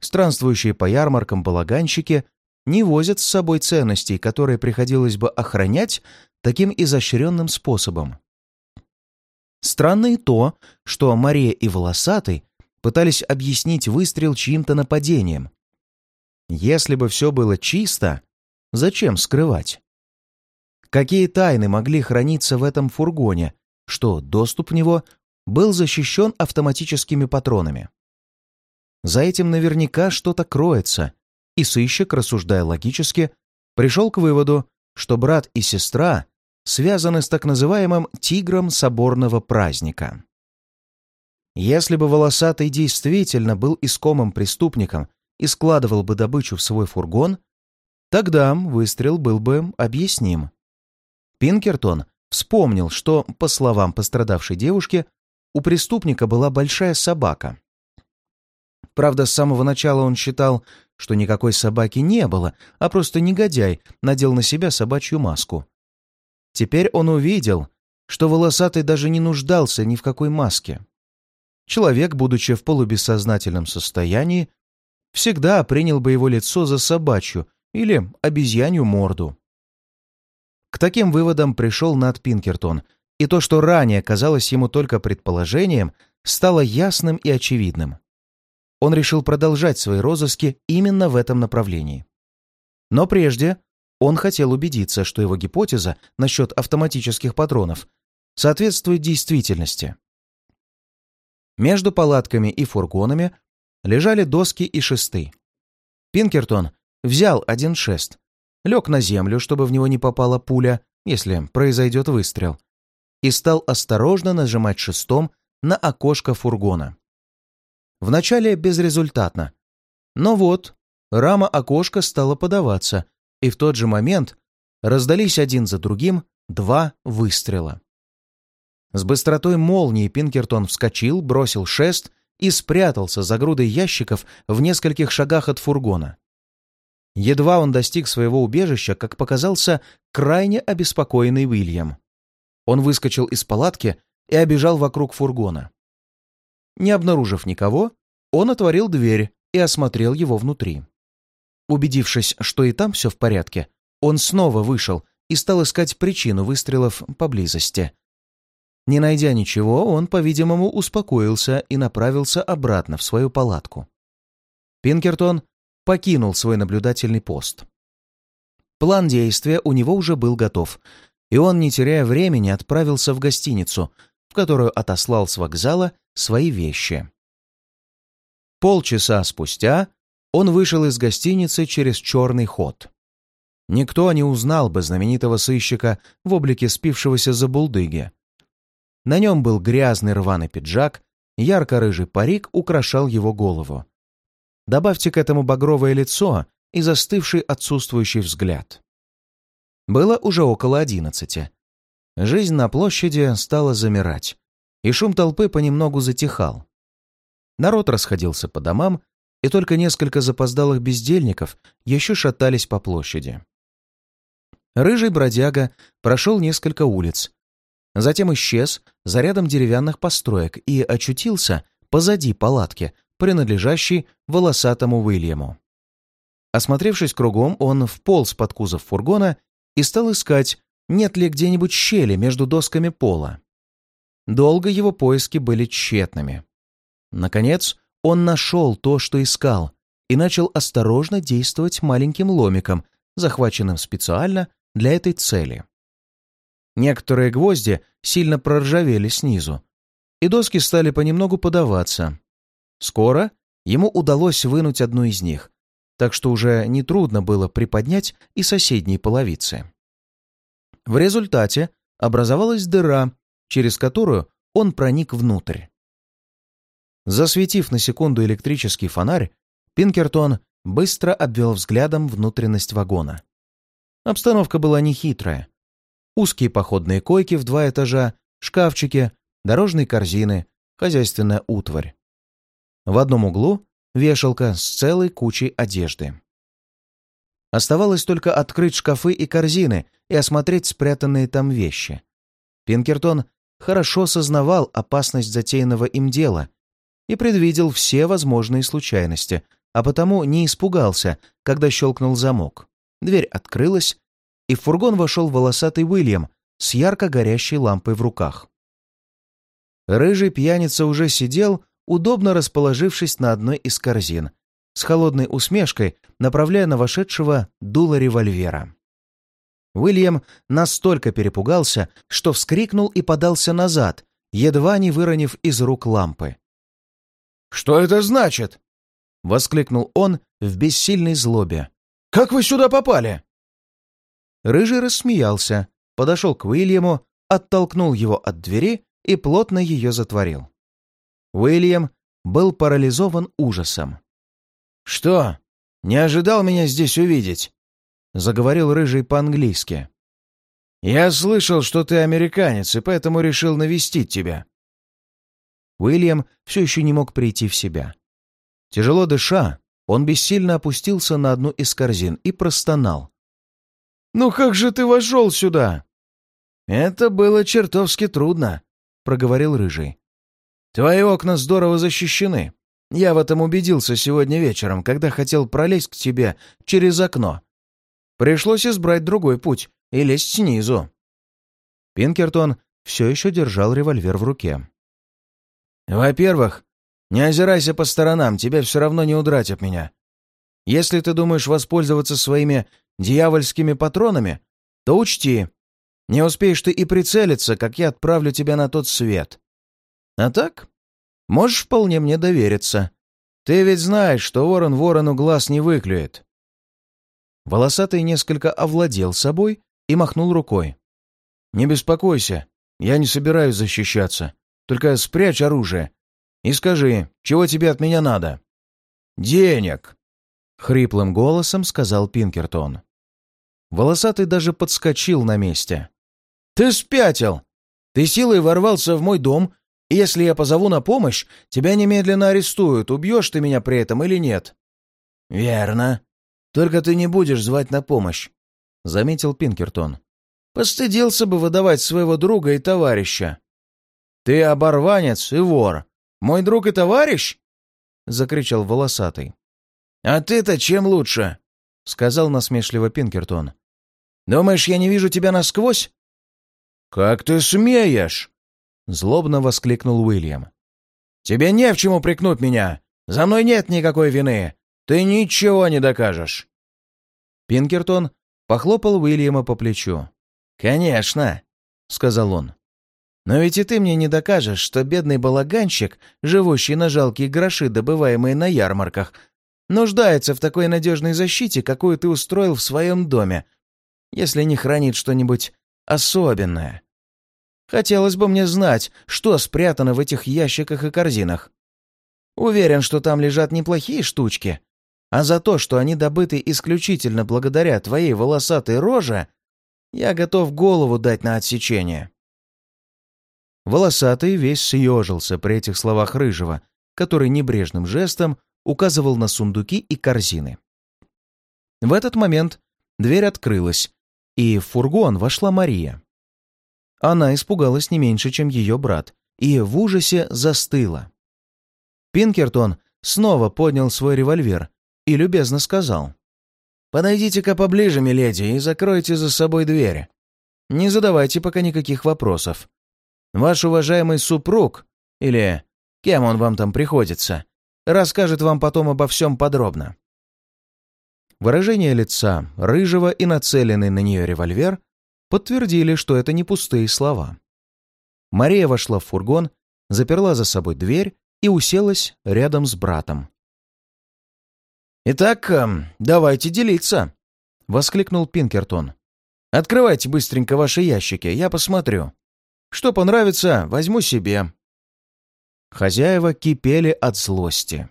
Странствующие по ярмаркам балаганщики не возят с собой ценностей, которые приходилось бы охранять таким изощренным способом. Странно и то, что Мария и Волосатый пытались объяснить выстрел чьим-то нападением, если бы все было чисто, зачем скрывать? Какие тайны могли храниться в этом фургоне, что доступ в него был защищен автоматическими патронами? За этим наверняка что-то кроется, и сыщик, рассуждая логически, пришел к выводу, что брат и сестра связаны с так называемым «тигром соборного праздника». Если бы Волосатый действительно был искомым преступником и складывал бы добычу в свой фургон, тогда выстрел был бы объясним. Пинкертон вспомнил, что, по словам пострадавшей девушки, у преступника была большая собака. Правда, с самого начала он считал, что никакой собаки не было, а просто негодяй надел на себя собачью маску. Теперь он увидел, что волосатый даже не нуждался ни в какой маске. Человек, будучи в полубессознательном состоянии, всегда принял бы его лицо за собачью или обезьянью морду. К таким выводам пришел Нат Пинкертон, и то, что ранее казалось ему только предположением, стало ясным и очевидным. Он решил продолжать свои розыски именно в этом направлении. Но прежде он хотел убедиться, что его гипотеза насчет автоматических патронов соответствует действительности. Между палатками и фургонами лежали доски и шесты. Пинкертон взял один шест, лег на землю, чтобы в него не попала пуля, если произойдет выстрел, и стал осторожно нажимать шестом на окошко фургона. Вначале безрезультатно. Но вот, рама окошка стала подаваться, и в тот же момент раздались один за другим два выстрела. С быстротой молнии Пинкертон вскочил, бросил шест и спрятался за грудой ящиков в нескольких шагах от фургона. Едва он достиг своего убежища, как показался крайне обеспокоенный Уильям. Он выскочил из палатки и обежал вокруг фургона. Не обнаружив никого, он отворил дверь и осмотрел его внутри. Убедившись, что и там все в порядке, он снова вышел и стал искать причину выстрелов поблизости. Не найдя ничего, он, по-видимому, успокоился и направился обратно в свою палатку. Пинкертон покинул свой наблюдательный пост. План действия у него уже был готов, и он, не теряя времени, отправился в гостиницу, в которую отослал с вокзала свои вещи. Полчаса спустя он вышел из гостиницы через черный ход. Никто не узнал бы знаменитого сыщика в облике спившегося за булдыги. На нем был грязный рваный пиджак, ярко-рыжий парик украшал его голову. Добавьте к этому багровое лицо и застывший отсутствующий взгляд. Было уже около одиннадцати. Жизнь на площади стала замирать, и шум толпы понемногу затихал. Народ расходился по домам, и только несколько запоздалых бездельников еще шатались по площади. Рыжий бродяга прошел несколько улиц, затем исчез за рядом деревянных построек и очутился позади палатки, принадлежащей волосатому Уильяму. Осмотревшись кругом, он вполз под кузов фургона и стал искать, нет ли где-нибудь щели между досками пола. Долго его поиски были тщетными. Наконец, он нашел то, что искал, и начал осторожно действовать маленьким ломиком, захваченным специально для этой цели. Некоторые гвозди сильно проржавели снизу, и доски стали понемногу подаваться. Скоро ему удалось вынуть одну из них, так что уже нетрудно было приподнять и соседние половицы. В результате образовалась дыра, через которую он проник внутрь. Засветив на секунду электрический фонарь, Пинкертон быстро обвел взглядом внутренность вагона. Обстановка была нехитрая. Узкие походные койки в два этажа, шкафчики, дорожные корзины, хозяйственная утварь. В одном углу вешалка с целой кучей одежды. Оставалось только открыть шкафы и корзины и осмотреть спрятанные там вещи. Пинкертон хорошо сознавал опасность затеянного им дела и предвидел все возможные случайности, а потому не испугался, когда щелкнул замок. Дверь открылась, и в фургон вошел волосатый Уильям с ярко горящей лампой в руках. Рыжий пьяница уже сидел, удобно расположившись на одной из корзин, с холодной усмешкой направляя на вошедшего дуло револьвера. Уильям настолько перепугался, что вскрикнул и подался назад, едва не выронив из рук лампы. «Что это значит?» — воскликнул он в бессильной злобе. «Как вы сюда попали?» Рыжий рассмеялся, подошел к Уильяму, оттолкнул его от двери и плотно ее затворил. Уильям был парализован ужасом. «Что, не ожидал меня здесь увидеть?» — заговорил Рыжий по-английски. «Я слышал, что ты американец, и поэтому решил навестить тебя». Уильям все еще не мог прийти в себя. Тяжело дыша, он бессильно опустился на одну из корзин и простонал. «Ну как же ты вошел сюда?» «Это было чертовски трудно», — проговорил Рыжий. «Твои окна здорово защищены. Я в этом убедился сегодня вечером, когда хотел пролезть к тебе через окно. Пришлось избрать другой путь и лезть снизу». Пинкертон все еще держал револьвер в руке. «Во-первых, не озирайся по сторонам, тебе все равно не удрать от меня. Если ты думаешь воспользоваться своими дьявольскими патронами, то учти, не успеешь ты и прицелиться, как я отправлю тебя на тот свет. А так, можешь вполне мне довериться. Ты ведь знаешь, что ворон ворону глаз не выклюет». Волосатый несколько овладел собой и махнул рукой. «Не беспокойся, я не собираюсь защищаться. Только спрячь оружие и скажи, чего тебе от меня надо?» «Денег!» — хриплым голосом сказал Пинкертон. Волосатый даже подскочил на месте. «Ты спятил! Ты силой ворвался в мой дом и если я позову на помощь, тебя немедленно арестуют, убьешь ты меня при этом или нет». «Верно. Только ты не будешь звать на помощь», — заметил Пинкертон. «Постыдился бы выдавать своего друга и товарища». «Ты оборванец и вор. Мой друг и товарищ?» — закричал волосатый. «А ты-то чем лучше?» — сказал насмешливо Пинкертон. Думаешь, я не вижу тебя насквозь?» «Как ты смеешь?» — злобно воскликнул Уильям. «Тебе не в чем упрекнуть меня. За мной нет никакой вины. Ты ничего не докажешь». Пинкертон похлопал Уильяма по плечу. «Конечно», — сказал он. «Но ведь и ты мне не докажешь, что бедный балаганщик, живущий на жалкие гроши, добываемые на ярмарках, нуждается в такой надежной защите, какую ты устроил в своем доме, если не хранит что-нибудь особенное. Хотелось бы мне знать, что спрятано в этих ящиках и корзинах. Уверен, что там лежат неплохие штучки, а за то, что они добыты исключительно благодаря твоей волосатой роже, я готов голову дать на отсечение». Волосатый весь съежился при этих словах Рыжего, который небрежным жестом указывал на сундуки и корзины. В этот момент дверь открылась, и в фургон вошла Мария. Она испугалась не меньше, чем ее брат, и в ужасе застыла. Пинкертон снова поднял свой револьвер и любезно сказал. «Подойдите-ка поближе, миледи, и закройте за собой дверь. Не задавайте пока никаких вопросов. Ваш уважаемый супруг, или кем он вам там приходится, расскажет вам потом обо всем подробно». Выражение лица рыжего и нацеленный на нее револьвер подтвердили, что это не пустые слова. Мария вошла в фургон, заперла за собой дверь и уселась рядом с братом. «Итак, эм, давайте делиться», — воскликнул Пинкертон. «Открывайте быстренько ваши ящики, я посмотрю. Что понравится, возьму себе». Хозяева кипели от злости.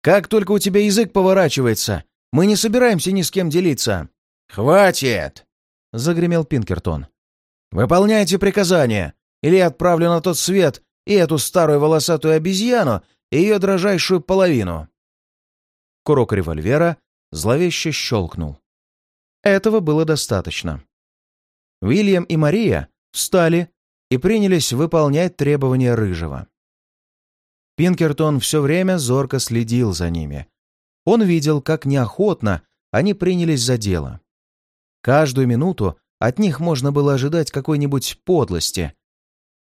«Как только у тебя язык поворачивается, мы не собираемся ни с кем делиться». «Хватит!» — загремел Пинкертон. «Выполняйте приказания, или я отправлю на тот свет и эту старую волосатую обезьяну, и ее дрожайшую половину». Курок револьвера зловеще щелкнул. Этого было достаточно. Уильям и Мария встали и принялись выполнять требования Рыжего. Пинкертон все время зорко следил за ними. Он видел, как неохотно они принялись за дело. Каждую минуту от них можно было ожидать какой-нибудь подлости.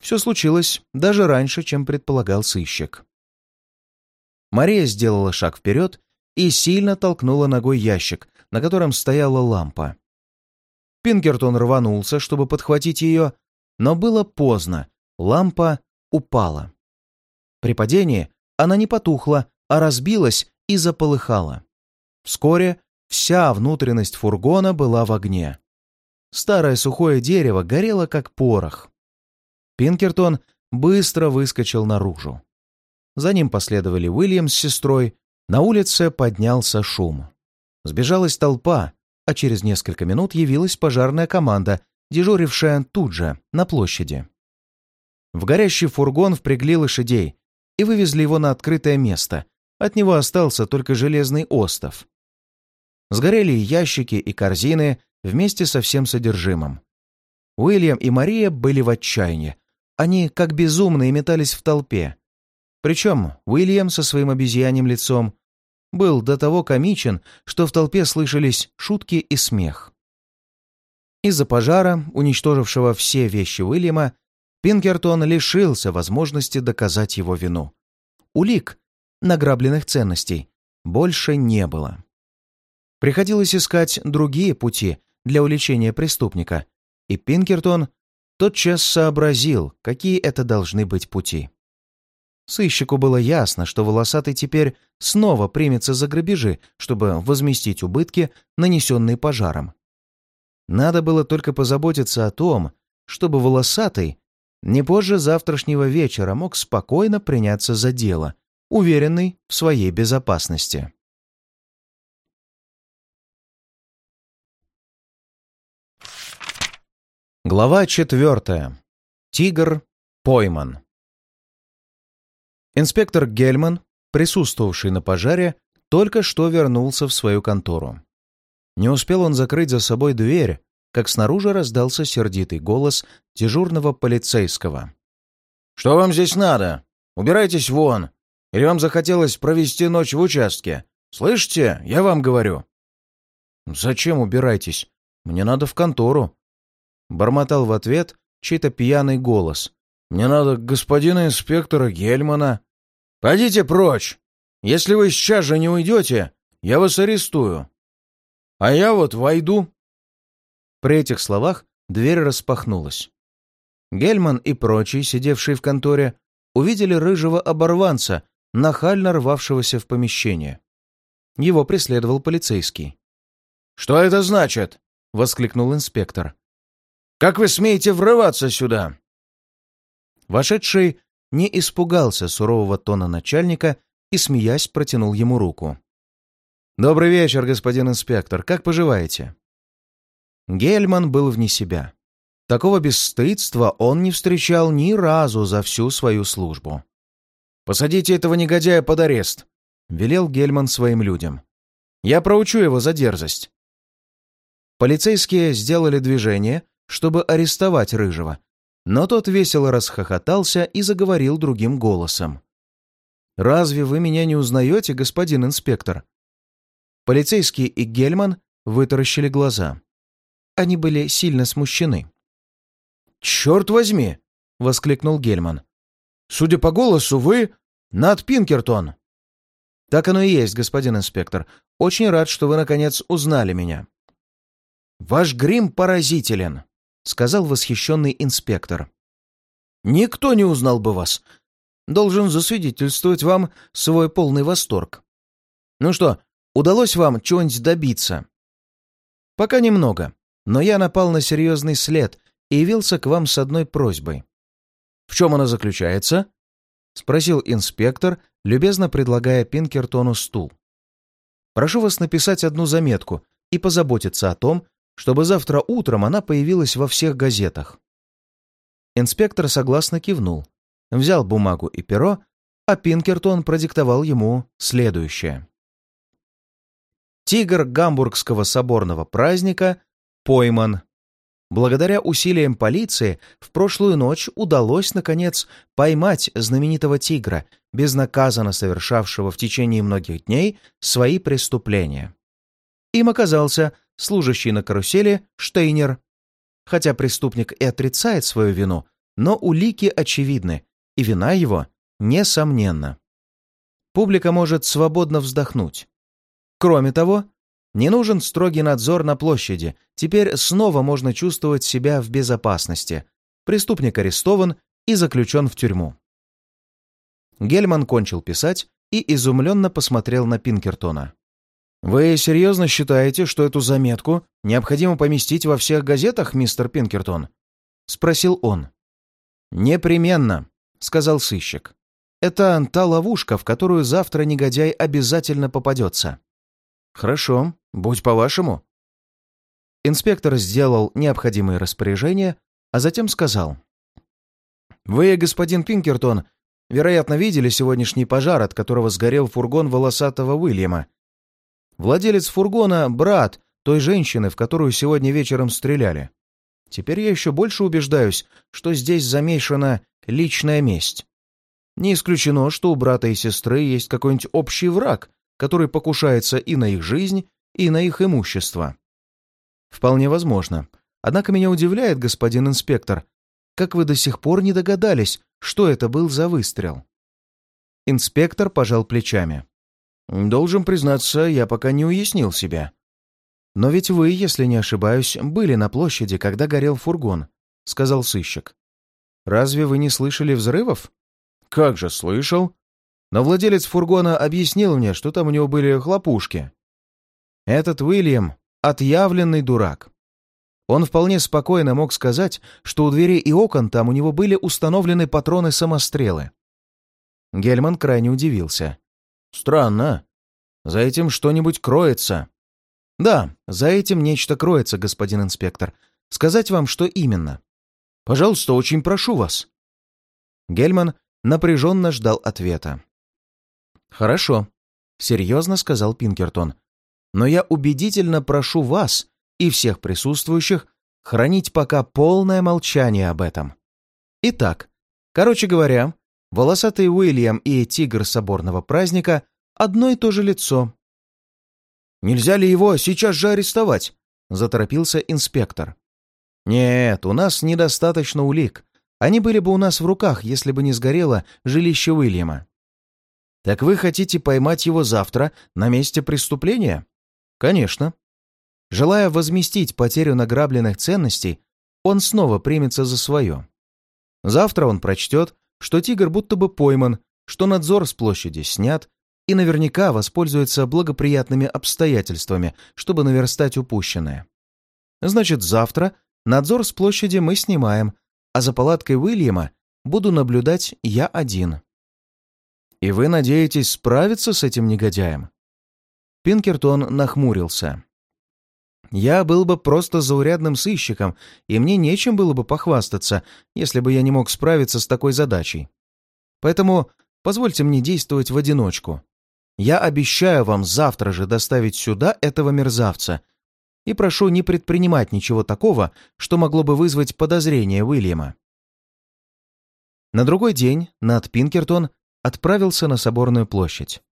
Все случилось даже раньше, чем предполагал сыщик. Мария сделала шаг вперед и сильно толкнула ногой ящик, на котором стояла лампа. Пинкертон рванулся, чтобы подхватить ее, но было поздно, лампа упала. При падении она не потухла, а разбилась и заполыхала. Вскоре вся внутренность фургона была в огне. Старое сухое дерево горело как порох. Пинкертон быстро выскочил наружу. За ним последовали Уильям с сестрой, на улице поднялся шум. Сбежалась толпа, а через несколько минут явилась пожарная команда, дежурившая тут же, на площади. В горящий фургон впрягли лошадей и вывезли его на открытое место. От него остался только железный остов. Сгорели ящики, и корзины вместе со всем содержимым. Уильям и Мария были в отчаянии. Они, как безумные, метались в толпе. Причем Уильям со своим обезьяньим лицом был до того комичен, что в толпе слышались шутки и смех. Из-за пожара, уничтожившего все вещи Уильяма, Пинкертон лишился возможности доказать его вину. Улик, награбленных ценностей, больше не было. Приходилось искать другие пути для уличения преступника, и Пинкертон тотчас сообразил, какие это должны быть пути. Сыщику было ясно, что волосатый теперь снова примется за грабежи, чтобы возместить убытки, нанесенные пожаром. Надо было только позаботиться о том, чтобы волосатый не позже завтрашнего вечера мог спокойно приняться за дело, уверенный в своей безопасности. Глава четвертая. Тигр пойман. Инспектор Гельман, присутствовавший на пожаре, только что вернулся в свою контору. Не успел он закрыть за собой дверь, как снаружи раздался сердитый голос дежурного полицейского. «Что вам здесь надо? Убирайтесь вон! Или вам захотелось провести ночь в участке? Слышите? Я вам говорю!» «Зачем убирайтесь? Мне надо в контору». Бормотал в ответ чей-то пьяный голос. «Мне надо к господину инспектора Гельмана». «Пойдите прочь! Если вы сейчас же не уйдете, я вас арестую». «А я вот войду». При этих словах дверь распахнулась. Гельман и прочие, сидевшие в конторе, увидели рыжего оборванца, нахально рвавшегося в помещение. Его преследовал полицейский. «Что это значит?» — воскликнул инспектор. «Как вы смеете врываться сюда?» Вошедший не испугался сурового тона начальника и, смеясь, протянул ему руку. «Добрый вечер, господин инспектор. Как поживаете?» Гельман был вне себя. Такого бесстыдства он не встречал ни разу за всю свою службу. «Посадите этого негодяя под арест», — велел Гельман своим людям. «Я проучу его за дерзость». Полицейские сделали движение, чтобы арестовать Рыжего, но тот весело расхохотался и заговорил другим голосом. «Разве вы меня не узнаете, господин инспектор?» Полицейский и Гельман вытаращили глаза. Они были сильно смущены. «Черт возьми!» — воскликнул Гельман. «Судя по голосу, вы Над Пинкертон!» «Так оно и есть, господин инспектор. Очень рад, что вы, наконец, узнали меня». «Ваш грим поразителен», — сказал восхищенный инспектор. «Никто не узнал бы вас. Должен засвидетельствовать вам свой полный восторг. Ну что, удалось вам чего-нибудь добиться?» «Пока немного, но я напал на серьезный след и явился к вам с одной просьбой. «В чем она заключается?» — спросил инспектор, любезно предлагая Пинкертону стул. «Прошу вас написать одну заметку и позаботиться о том, чтобы завтра утром она появилась во всех газетах». Инспектор согласно кивнул, взял бумагу и перо, а Пинкертон продиктовал ему следующее. Тигр гамбургского соборного праздника пойман Благодаря усилиям полиции в прошлую ночь удалось, наконец, поймать знаменитого тигра, безнаказанно совершавшего в течение многих дней свои преступления. Им оказался служащий на карусели Штейнер. Хотя преступник и отрицает свою вину, но улики очевидны, и вина его несомненна. Публика может свободно вздохнуть. Кроме того, не нужен строгий надзор на площади. Теперь снова можно чувствовать себя в безопасности. Преступник арестован и заключен в тюрьму. Гельман кончил писать и изумленно посмотрел на Пинкертона. «Вы серьезно считаете, что эту заметку необходимо поместить во всех газетах, мистер Пинкертон?» — спросил он. «Непременно», — сказал сыщик. «Это та ловушка, в которую завтра негодяй обязательно попадется». «Хорошо, будь по-вашему». Инспектор сделал необходимые распоряжения, а затем сказал. «Вы, господин Пинкертон, вероятно, видели сегодняшний пожар, от которого сгорел фургон волосатого Уильяма. Владелец фургона — брат той женщины, в которую сегодня вечером стреляли. Теперь я еще больше убеждаюсь, что здесь замешана личная месть. Не исключено, что у брата и сестры есть какой-нибудь общий враг, который покушается и на их жизнь, и на их имущество. Вполне возможно. Однако меня удивляет, господин инспектор, как вы до сих пор не догадались, что это был за выстрел. Инспектор пожал плечами. Должен признаться, я пока не уяснил себя. Но ведь вы, если не ошибаюсь, были на площади, когда горел фургон, сказал сыщик. Разве вы не слышали взрывов? Как же слышал, но владелец фургона объяснил мне, что там у него были хлопушки. Этот Уильям — отъявленный дурак. Он вполне спокойно мог сказать, что у дверей и окон там у него были установлены патроны-самострелы. Гельман крайне удивился. «Странно. За этим что-нибудь кроется». «Да, за этим нечто кроется, господин инспектор. Сказать вам, что именно?» «Пожалуйста, очень прошу вас». Гельман напряженно ждал ответа. «Хорошо», — серьезно сказал Пинкертон. «Но я убедительно прошу вас и всех присутствующих хранить пока полное молчание об этом. Итак, короче говоря, волосатый Уильям и тигр соборного праздника — одно и то же лицо». «Нельзя ли его сейчас же арестовать?» — заторопился инспектор. «Нет, у нас недостаточно улик. Они были бы у нас в руках, если бы не сгорело жилище Уильяма». «Так вы хотите поймать его завтра на месте преступления?» «Конечно». Желая возместить потерю награбленных ценностей, он снова примется за свое. Завтра он прочтет, что тигр будто бы пойман, что надзор с площади снят, и наверняка воспользуется благоприятными обстоятельствами, чтобы наверстать упущенное. Значит, завтра надзор с площади мы снимаем, а за палаткой Уильяма буду наблюдать я один. И вы надеетесь справиться с этим негодяем? Пинкертон нахмурился. Я был бы просто заурядным сыщиком, и мне нечем было бы похвастаться, если бы я не мог справиться с такой задачей. Поэтому позвольте мне действовать в одиночку. Я обещаю вам завтра же доставить сюда этого мерзавца и прошу не предпринимать ничего такого, что могло бы вызвать подозрение Уильяма. На другой день Нат Пинкертон отправился на Соборную площадь.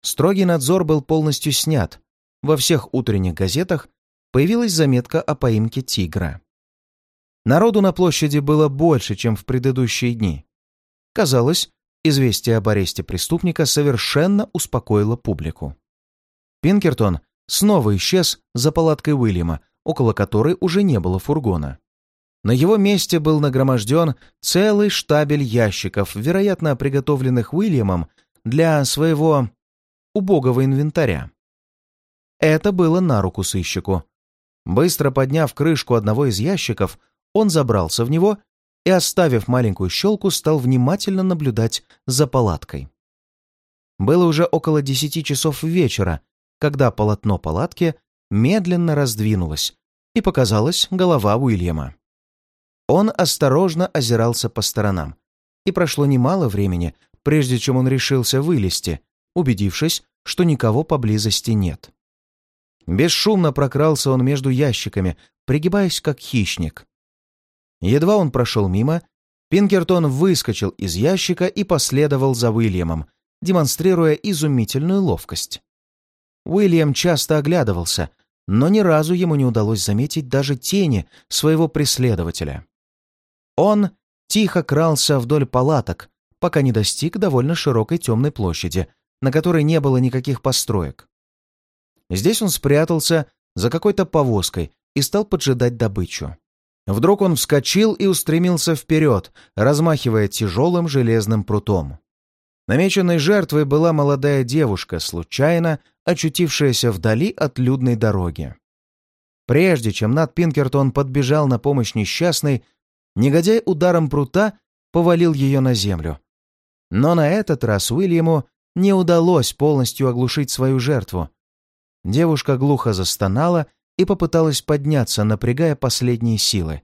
Строгий надзор был полностью снят. Во всех утренних газетах появилась заметка о поимке тигра. Народу на площади было больше, чем в предыдущие дни. Казалось, Известие об аресте преступника совершенно успокоило публику. Пинкертон снова исчез за палаткой Уильяма, около которой уже не было фургона. На его месте был нагроможден целый штабель ящиков, вероятно, приготовленных Уильямом для своего убогого инвентаря. Это было на руку сыщику. Быстро подняв крышку одного из ящиков, он забрался в него и, оставив маленькую щелку, стал внимательно наблюдать за палаткой. Было уже около десяти часов вечера, когда полотно палатки медленно раздвинулось, и показалась голова Уильяма. Он осторожно озирался по сторонам, и прошло немало времени, прежде чем он решился вылезти, убедившись, что никого поблизости нет. Бесшумно прокрался он между ящиками, пригибаясь как хищник. Едва он прошел мимо, Пинкертон выскочил из ящика и последовал за Уильямом, демонстрируя изумительную ловкость. Уильям часто оглядывался, но ни разу ему не удалось заметить даже тени своего преследователя. Он тихо крался вдоль палаток, пока не достиг довольно широкой темной площади, на которой не было никаких построек. Здесь он спрятался за какой-то повозкой и стал поджидать добычу. Вдруг он вскочил и устремился вперед, размахивая тяжелым железным прутом. Намеченной жертвой была молодая девушка, случайно очутившаяся вдали от людной дороги. Прежде чем Нат Пинкертон подбежал на помощь несчастной, негодяй ударом прута повалил ее на землю. Но на этот раз Уильяму не удалось полностью оглушить свою жертву. Девушка глухо застонала и попыталась подняться, напрягая последние силы.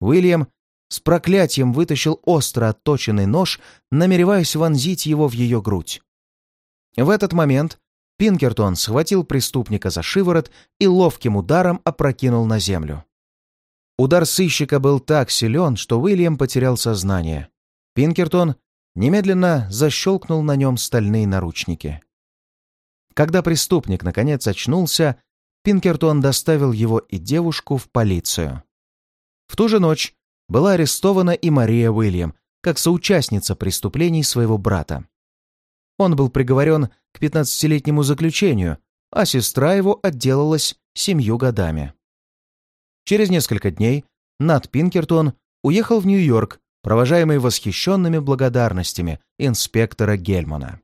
Уильям с проклятием вытащил остро отточенный нож, намереваясь вонзить его в ее грудь. В этот момент Пинкертон схватил преступника за шиворот и ловким ударом опрокинул на землю. Удар сыщика был так силен, что Уильям потерял сознание. Пинкертон немедленно защелкнул на нем стальные наручники. Когда преступник наконец очнулся, Пинкертон доставил его и девушку в полицию. В ту же ночь была арестована и Мария Уильям, как соучастница преступлений своего брата. Он был приговорен к 15-летнему заключению, а сестра его отделалась семью годами. Через несколько дней Нат Пинкертон уехал в Нью-Йорк, провожаемый восхищенными благодарностями инспектора Гельмана.